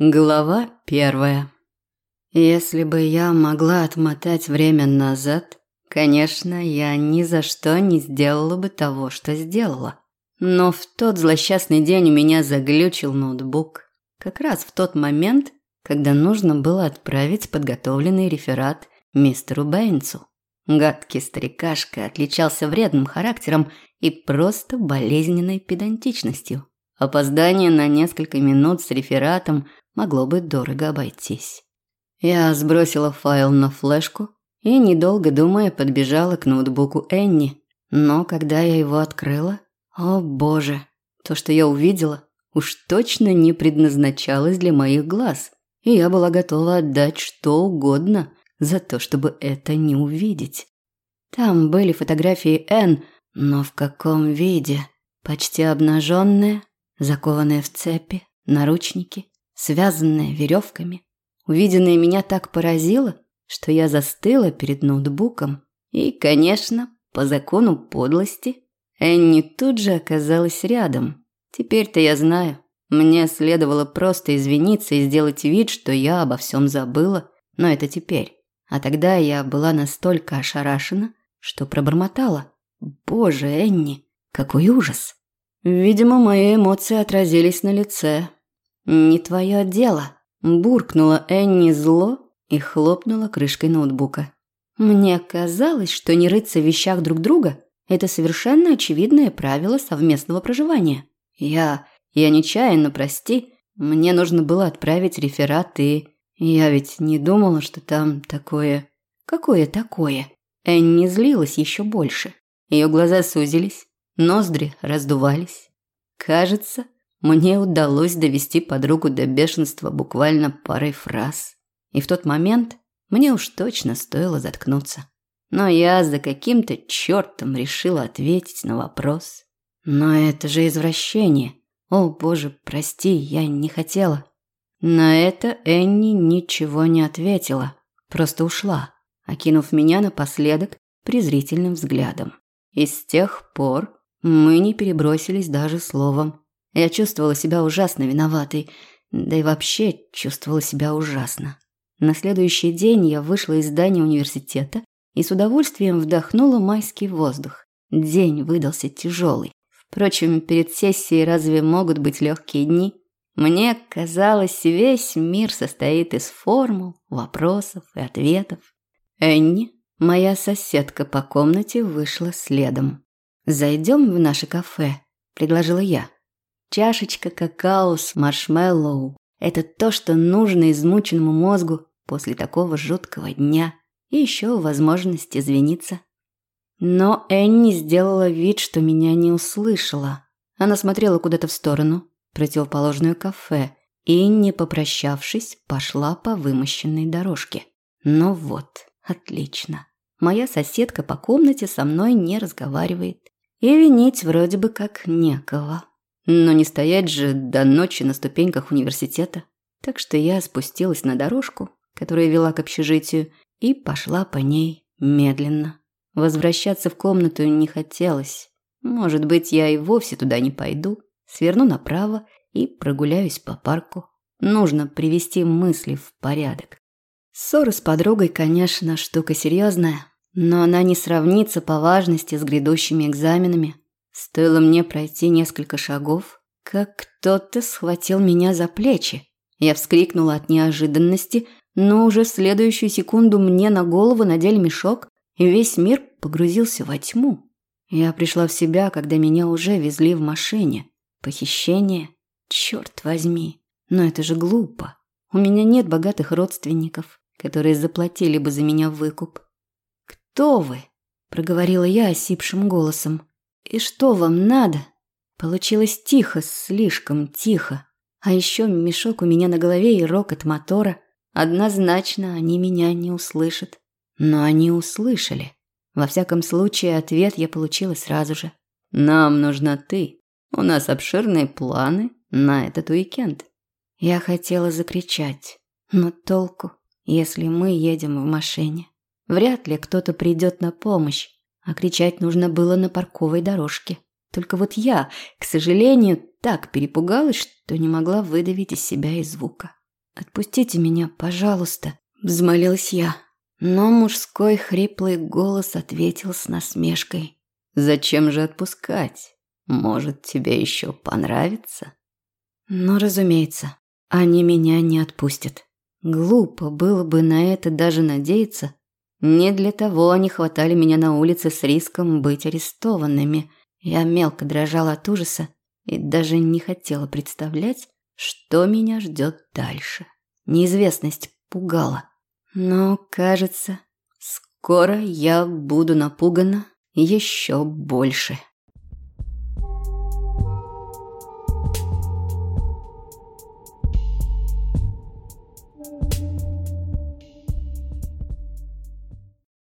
Глава первая. Если бы я могла отмотать время назад, конечно, я ни за что не сделала бы того, что сделала. Но в тот злосчастный день у меня заглючил ноутбук. Как раз в тот момент, когда нужно было отправить подготовленный реферат мистеру Бэйнсу. Гадкий старикашка отличался вредным характером и просто болезненной педантичностью. Опоздание на несколько минут с рефератом могло бы дорого обойтись. Я сбросила файл на флешку и, недолго думая, подбежала к ноутбуку Энни. Но когда я его открыла, о боже, то, что я увидела, уж точно не предназначалось для моих глаз, и я была готова отдать что угодно за то, чтобы это не увидеть. Там были фотографии Энн, но в каком виде? Почти обнаженная, закованная в цепи, наручники, связанная веревками. Увиденное меня так поразило, что я застыла перед ноутбуком. И, конечно, по закону подлости, Энни тут же оказалась рядом. Теперь-то я знаю. Мне следовало просто извиниться и сделать вид, что я обо всем забыла, но это теперь. А тогда я была настолько ошарашена, что пробормотала. «Боже, Энни, какой ужас!» Видимо, мои эмоции отразились на лице, «Не твое дело», – буркнула Энни зло и хлопнула крышкой ноутбука. «Мне казалось, что не рыться в вещах друг друга – это совершенно очевидное правило совместного проживания. Я... я нечаянно, прости. Мне нужно было отправить реферат, и... Я ведь не думала, что там такое... Какое такое?» Энни злилась еще больше. Ее глаза сузились, ноздри раздувались. Кажется, мне удалось довести подругу до бешенства буквально парой фраз. И в тот момент мне уж точно стоило заткнуться. Но я за каким-то чертом решила ответить на вопрос. Но это же извращение. О, боже, прости, я не хотела. На это Энни ничего не ответила, просто ушла, окинув меня напоследок презрительным взглядом. И с тех пор мы не перебросились даже словом. Я чувствовала себя ужасно виноватой, да и вообще чувствовала себя ужасно. На следующий день я вышла из здания университета и с удовольствием вдохнула майский воздух. День выдался тяжелый. Впрочем, перед сессией разве могут быть легкие дни? Мне казалось, весь мир состоит из формул, вопросов и ответов. Энни, моя соседка по комнате, вышла следом. «Зайдем в наше кафе», – предложила я. Чашечка какао с маршмеллоу – это то, что нужно измученному мозгу после такого жуткого дня. И еще возможность извиниться. Но Энни сделала вид, что меня не услышала. Она смотрела куда-то в сторону, противоположную кафе, и, не попрощавшись, пошла по вымощенной дорожке. Ну вот, отлично. Моя соседка по комнате со мной не разговаривает. И винить вроде бы как некого. Но не стоять же до ночи на ступеньках университета. Так что я спустилась на дорожку, которая вела к общежитию, и пошла по ней медленно. Возвращаться в комнату не хотелось. Может быть, я и вовсе туда не пойду. Сверну направо и прогуляюсь по парку. Нужно привести мысли в порядок. Ссора с подругой, конечно, штука серьезная, но она не сравнится по важности с грядущими экзаменами. Стоило мне пройти несколько шагов, как кто-то схватил меня за плечи. Я вскрикнула от неожиданности, но уже в следующую секунду мне на голову надели мешок, и весь мир погрузился во тьму. Я пришла в себя, когда меня уже везли в машине. Похищение? Черт возьми. Но это же глупо. У меня нет богатых родственников, которые заплатили бы за меня выкуп. «Кто вы?» – проговорила я осипшим голосом. «И что вам надо?» Получилось тихо, слишком тихо. А еще мешок у меня на голове и рокот мотора. Однозначно они меня не услышат. Но они услышали. Во всяком случае, ответ я получила сразу же. «Нам нужна ты. У нас обширные планы на этот уикенд». Я хотела закричать, но толку, если мы едем в машине. Вряд ли кто-то придет на помощь. А кричать нужно было на парковой дорожке. Только вот я, к сожалению, так перепугалась, что не могла выдавить из себя и звука. Отпустите меня, пожалуйста», – взмолилась я. Но мужской хриплый голос ответил с насмешкой. «Зачем же отпускать? Может, тебе еще понравится?» «Ну, разумеется, они меня не отпустят. Глупо было бы на это даже надеяться. Не для того они хватали меня на улице с риском быть арестованными. Я мелко дрожала от ужаса и даже не хотела представлять, что меня ждет дальше. Неизвестность пугала. Но, кажется, скоро я буду напугана еще больше.